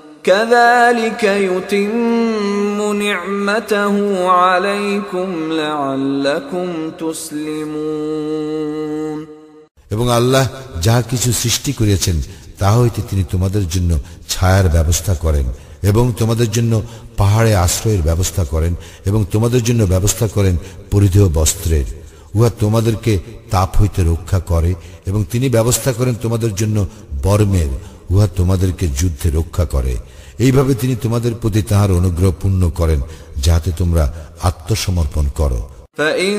كذلك يتم نعمته عليكم لعلكم تسلمون এবং আল্লাহ যাহা কিছু সৃষ্টি করিয়াছেন তাহা হইতে তিনি তোমাদের জন্য ছায়ার ব্যবস্থা করেন এবং তোমাদের জন্য পাহাড়ে আশ্রয়ের ব্যবস্থা করেন এবং তোমাদের জন্য ব্যবস্থা করেন পরিধেয় বস্ত্রের উহা তোমাদেরকে তাপ হইতে রক্ষা করে এবং তিনি ব্যবস্থা করেন তোমাদের জন্য বর্মের উহা তোমাদেরকে যুদ্ধে রক্ষা করে এইভাবে তিনি তোমাদের প্রতি তাহার অনুগ্রহ পূর্ণ করেন যাতে তোমরা আত্মসমর্পণ করো فإن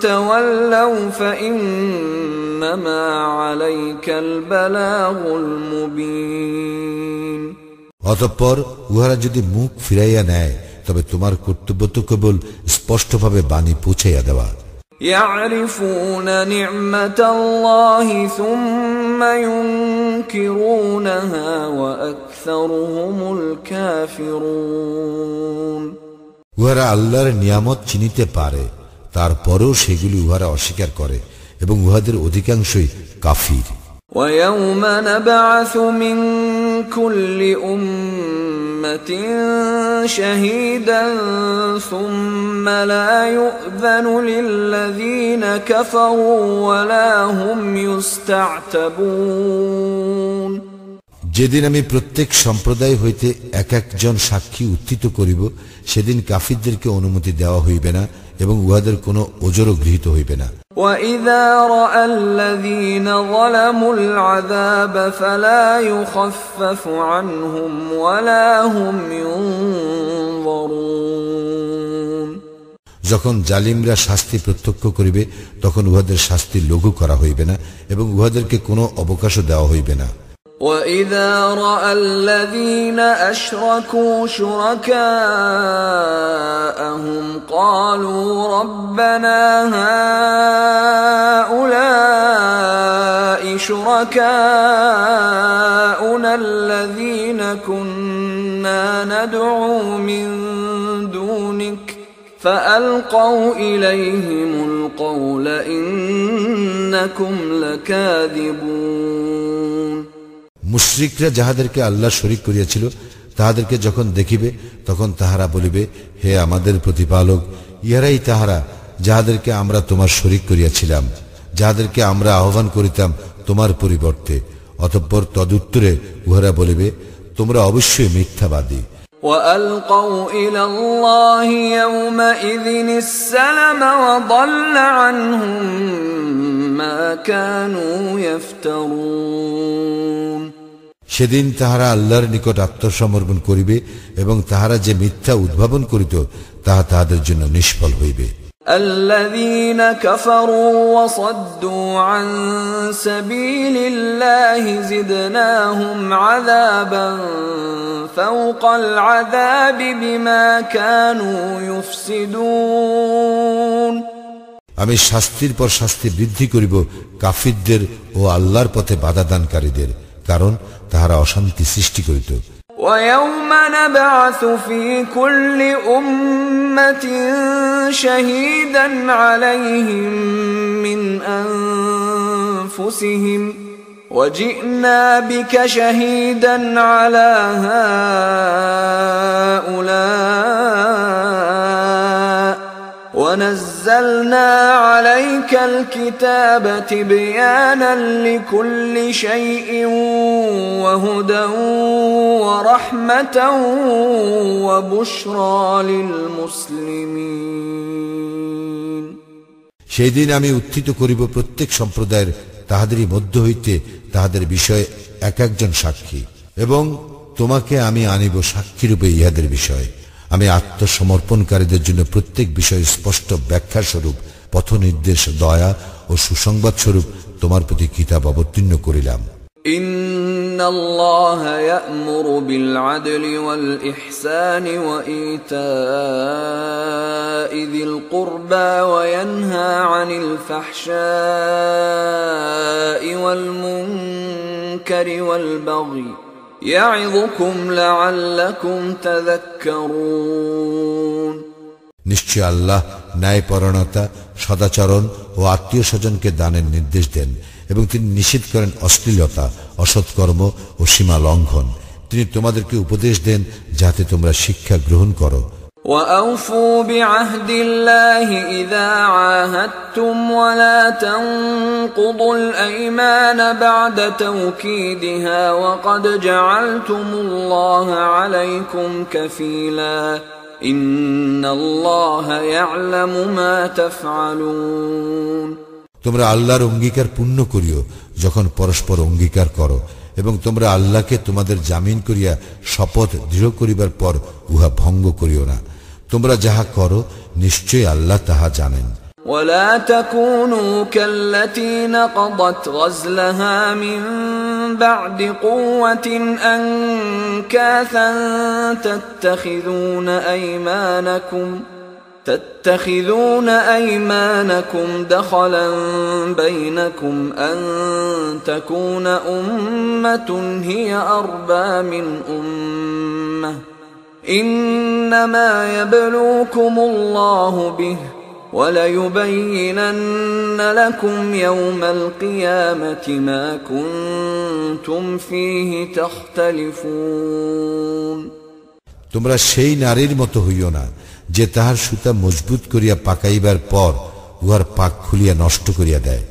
تولوا فإنما عليك البلاغ المبين অতঃপর উহারা যদি মুখ ফিরাইয়া নেয় তবে তোমার কর্তব্য তো কেবল স্পষ্টভাবে বাণী পৌঁছাইয়া দেওয়া يعرفون نعمة الله ثم ينكرونها وأكثرهم الكافرون উহারা আল্লাহর নিয়ামত চিনিতে পারে তারপরেও সেগুলি উহারা অস্বীকার করে এবং উহাদের অধিকাংশই কাফির ويوم نبعث من كل أمة شهيدا ثم لا يؤذن للذين كفروا ولا هم يستعتبون যেদিন আমি প্রত্যেক সম্প্রদায় হইতে এক একজন সাক্ষী উত্থিত করিব সেদিন কাফিরদেরকে অনুমতি দেওয়া হইবে না এবং উহাদের কোনো ওজরও গৃহীত হইবে না وإذا رأى الذين ظلموا العذاب فلا يخفف عنهم ولا هم ينظرون যখন জালিমরা শাস্তি প্রত্যক্ষ করিবে তখন উহাদের শাস্তি লঘু করা হইবে না এবং উহাদেরকে কোনো অবকাশও দেওয়া হইবে না وإذا رأى الذين أشركوا شركاءهم قالوا ربنا هؤلاء شركاؤنا الذين كنا ندعو من دونك فألقوا إليهم القول إنكم لكاذبون মুশরিকরা যাহাদেরকে আল্লাহ শরিক করিয়াছিল তাহাদেরকে যখন দেখিবে তখন তাহারা বলিবে হে আমাদের প্রতিপালক ইহারাই তাহারা যাহাদেরকে আমরা তোমার শরিক করিয়াছিলাম যাহাদেরকে আমরা আহ্বান করিতাম তোমার পরিবর্তে অতঃপর তদুত্তরে উহারা বলিবে তোমরা অবশ্যই মিথ্যাবাদী وألقوا إلى الله يومئذ السلم وضل عنهم ما كانوا يفترون সেদিন তাহারা আল্লাহর নিকট আত্মসমর্পণ করিবে এবং তাহারা যে মিথ্যা উদ্ভাবন করিত তাহা তাহাদের জন্য নিষ্ফল হইবে الذين كفروا وصدوا عن سبيل الله زدناهم عذابا فوق العذاب بما كانوا يفسدون আমি শাস্তির পর শাস্তি বৃদ্ধি করিব কাফিরদের ও আল্লাহর পথে বাধাদানকারীদের কারণ তাহারা অশান্তি সৃষ্টি করিত ويوم نبعث في كل أمة شهيدا عليهم من أنفسهم وجئنا بك شهيدا على هؤلاء ونزلنا عليك الكتاب تبيانا لكل شيء وهدى ورحمة وبشرى للمسلمين সেই দিন আমি উত্থিত করিব প্রত্যেক সম্প্রদায়ের তাহাদেরই মধ্য হইতে তাহাদের বিষয়ে এক একজন সাক্ষী এবং তোমাকে আমি আনিব সাক্ষীরূপে ইহাদের বিষয়ে আমি আত্মসমর্পণকারীদের জন্য প্রত্যেক বিষয়ে স্পষ্ট ব্যাখ্যা স্বরূপ পথ নির্দেশ দয়া ও সুসংবাদ স্বরূপ তোমার প্রতি কিতাব অবতীর্ণ করিলাম إن الله يأمر بالعدل والإحسان وإيتاء ذي القربى وينهى عن الفحشاء والمنكر والبغي يعظكم لعلكم تذكرون নিশ্চয় আল্লাহ ন্যায়পরণতা সদাচরণ ও আত্মীয় স্বজনকে দানের নির্দেশ দেন এবং তিনি নিষেধ করেন অশ্লীলতা অসৎকর্ম ও সীমা লঙ্ঘন তিনি তোমাদেরকে উপদেশ দেন যাতে তোমরা শিক্ষা গ্রহণ করো وأوفوا بعهد الله إذا عاهدتم ولا تنقضوا الأيمان بعد توكيدها وقد جعلتم الله عليكم كفيلا إن الله يعلم ما تفعلون তোমরা আল্লাহর অঙ্গীকার পূর্ণ করিও যখন পরস্পর অঙ্গীকার করো এবং তোমরা আল্লাহকে তোমাদের জামিন করিয়া শপথ দৃঢ় করিবার পর উহা ভঙ্গ করিও না তোমরা যাহা করো নিশ্চয়ই আল্লাহ তাহা জানেন ولا تكونوا كالتي نقضت غزلها من بعد قوة أنكاثا تتخذون أيمانكم تتخذون أيمانكم دخلا بينكم أن تكون أمة هي أربى من أمة إنما يبلوكم الله به وليبينن لكم يوم القيامة ما كنتم فيه تختلفون তোমরা সেই নারীর মতো হইও না যে তাহার সুতা মজবুত করিয়া পাকাইবার পর উহার পাক খুলিয়া নষ্ট করিয়া দেয়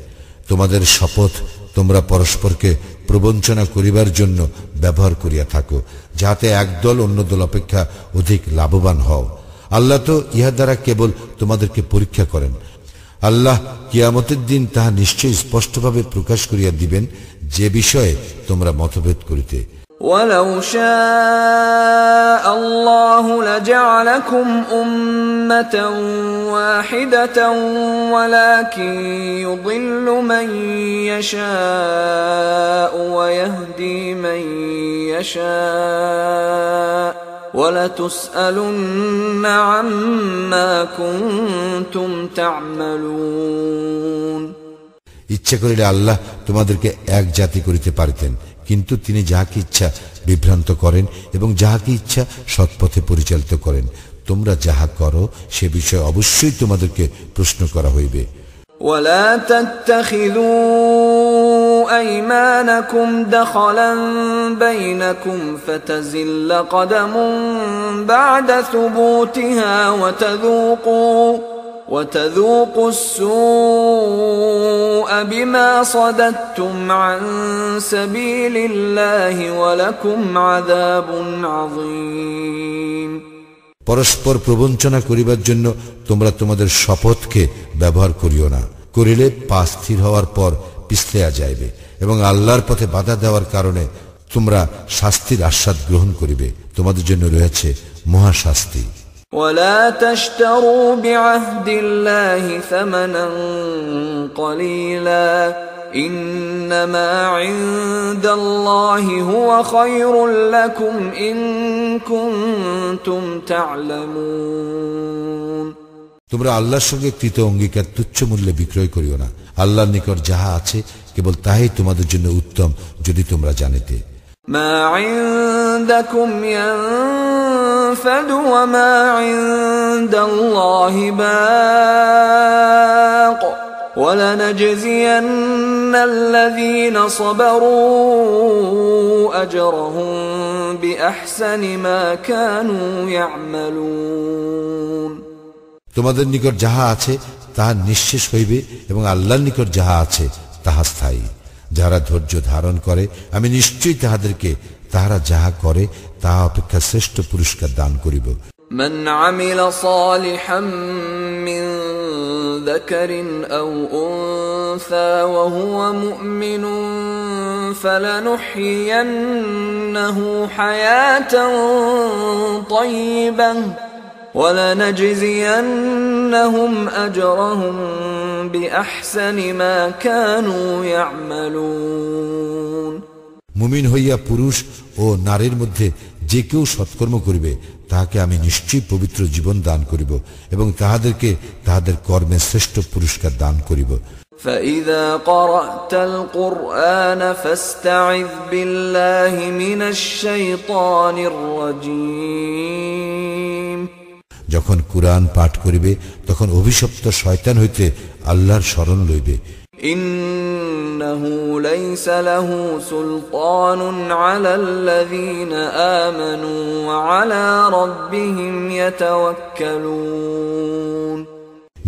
তোমাদের শপথ তোমরা পরস্পরকে প্রবঞ্চনা করিবার জন্য ব্যবহার করিয়া থাকো যাহাতে একদল অন্য দল অপেক্ষা অধিক লাভবান হও আল্লাহ তো ইহা দ্বারা কেবল তোমাদেরকে পরীক্ষা করেন আল্লাহ কিয়ামতের দিন তাহা নিশ্চয়ই স্পষ্টভাবে প্রকাশ করিয়া দিবেন যে বিষয়ে তোমরা মতভেদ করিতে ولو شاء الله لجعلكم أمة واحدة ولكن يضل من يشاء ويهدي من يشاء ولتسألن عما كنتم تعملون ইচ্ছা করিলে আল্লাহ তোমাদেরকে এক জাতি করিতে পারিতেন কিন্তু তিনি যাহাকে ইচ্ছা বিভ্রান্ত করেন এবং যাহাকে ইচ্ছা সৎপথে পরিচালিত করেন তোমরা যাহা করো সে বিষয়ে অবশ্যই তোমাদেরকে প্রশ্ন করা হইবে ولا تتخذوا أيمانكم دخلا بينكم فتزل قدم بعد ثبوتها وتذوقوا وتذوقوا السوء بما صددتم عن سبيل الله ولكم عذاب عظيم পরস্পর প্রবঞ্চনা করিবার জন্য তোমরা তোমাদের শপথকে ব্যবহার করিও না করিলে পা স্থির হওয়ার পর পিছলেয়া যাইবে এবং আল্লাহর পথে বাধা দেওয়ার কারণে তোমরা শাস্তির আস্বাদ গ্রহণ করিবে তোমাদের জন্য রয়েছে মহাশাস্তি ولا تشتروا بعهد الله ثمنا قليلا انما عند الله هو خير لكم ان كنتم تعلمون তোমরা আল্লাহর সঙ্গে কৃত অঙ্গীকার তুচ্ছ মূল্যে বিক্রয় করিও না আল্লাহর নিকট যাহা আছে কেবল তাহাই তোমাদের জন্য উত্তম যদি তোমরা জানিতে ما عندكم ينفد وما عند الله باق ولنجزين الذين صبروا اجرهم باحسن ما كانوا يعملون তোমাদের নিকট যাহা আছে তাহা নিঃশেষ হইবে এবং আল্লাহর নিকট যাহা আছে তাহা স্থায়ী যাহারা ধৈর্য ধারণ করে আমি নিশ্চয়ই তাহাদেরকে তাহারা যাহা করে তাহা অপেক্ষা শ্রেষ্ঠ পুরস্কার দান করিব من عمل صالحا من ذكر او انثى وهو مؤمن فلنحيينه حياه طيبه ولنجزينهم اجرهم باحسن ما كانوا يعملون মুমিন হইয়া পুরুষ ও নারীর মধ্যে যে কেউ সৎকর্ম করিবে তাহাকে আমি নিশ্চয়ই পবিত্র জীবন দান করিব এবং তাহাদেরকে তাহাদের কর্মে শ্রেষ্ঠ পুরস্কার দান করিব فإذا قرأت القرآن فاستعذ بالله من الشيطان الرجيم যখন কুরআন পাঠ করিবে তখন অভিশপ্ত শয়তান হইতে আল্লাহর শরণ লইবে إنه ليس له سلطان على الذين آمنوا وعلى ربهم يتوكلون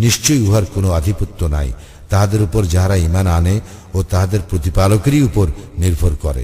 নিশ্চয়ই উহার কোনো আধিপত্য নাই তাহাদের উপর যাহারা ইমান আনে ও তাহাদের প্রতিপালকেরই উপর নির্ভর করে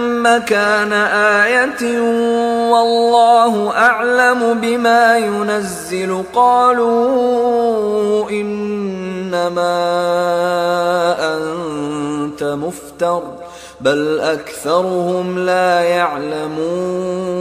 مكان آية والله أعلم بما ينزل قالوا إنما أنت مفتر بل أكثرهم لا يعلمون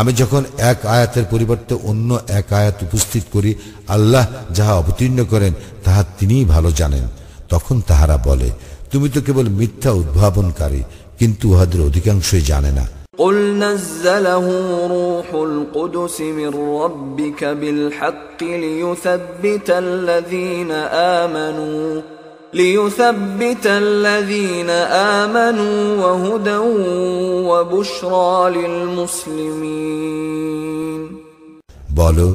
আমি যখন এক আয়াতের পরিবর্তে অন্য এক আয়াত উপস্থিত করি আল্লাহ যাহা অবতীর্ণ করেন তাহা তিনিই ভালো জানেন তখন তাহারা বলে তুমি তো কেবল মিথ্যা উদ্ভাবনকারী কিন্তু উহাদের অধিকাংশই জানে না قل نزله روح القدس من ربك بالحق ليثبت الذين آمنوا ليثبت الذين آمنوا وهدى وبشرى للمسلمين বলো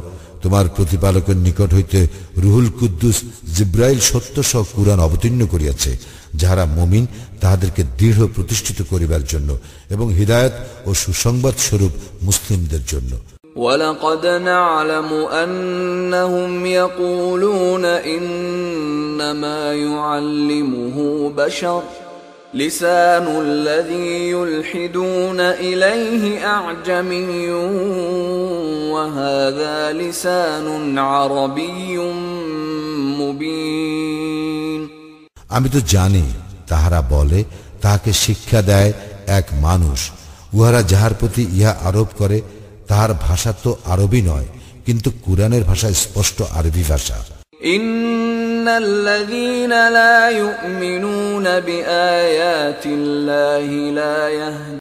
তোমার প্রতিপালকের নিকট হইতে রুহুল কুদ্দুস জিব্রাইল সত্য সহ কুরআন অবতীর্ণ করিয়াছে যাহারা মুমিন তাহাদেরকে দৃঢ় প্রতিষ্ঠিত করিবার জন্য এবং হিদায়ত ও সুসংবাদ স্বরূপ মুসলিমদের জন্য ولقد نعلم أنهم يقولون إنما يعلمه بشر لسان الذي يلحدون إليه أعجمي وهذا لسان عربي مبين আমি তো জানি তাহারা বলে তাহাকে শিক্ষা দেয় এক মানুষ উহারা যাহার প্রতি ইহা আরোপ করে তাহার ভাষা তো আরবি নয় কিন্তু কুরআনের ভাষা স্পষ্ট আরবি ভাষা إن الذين لا يؤمنون بآيات الله لا يهدون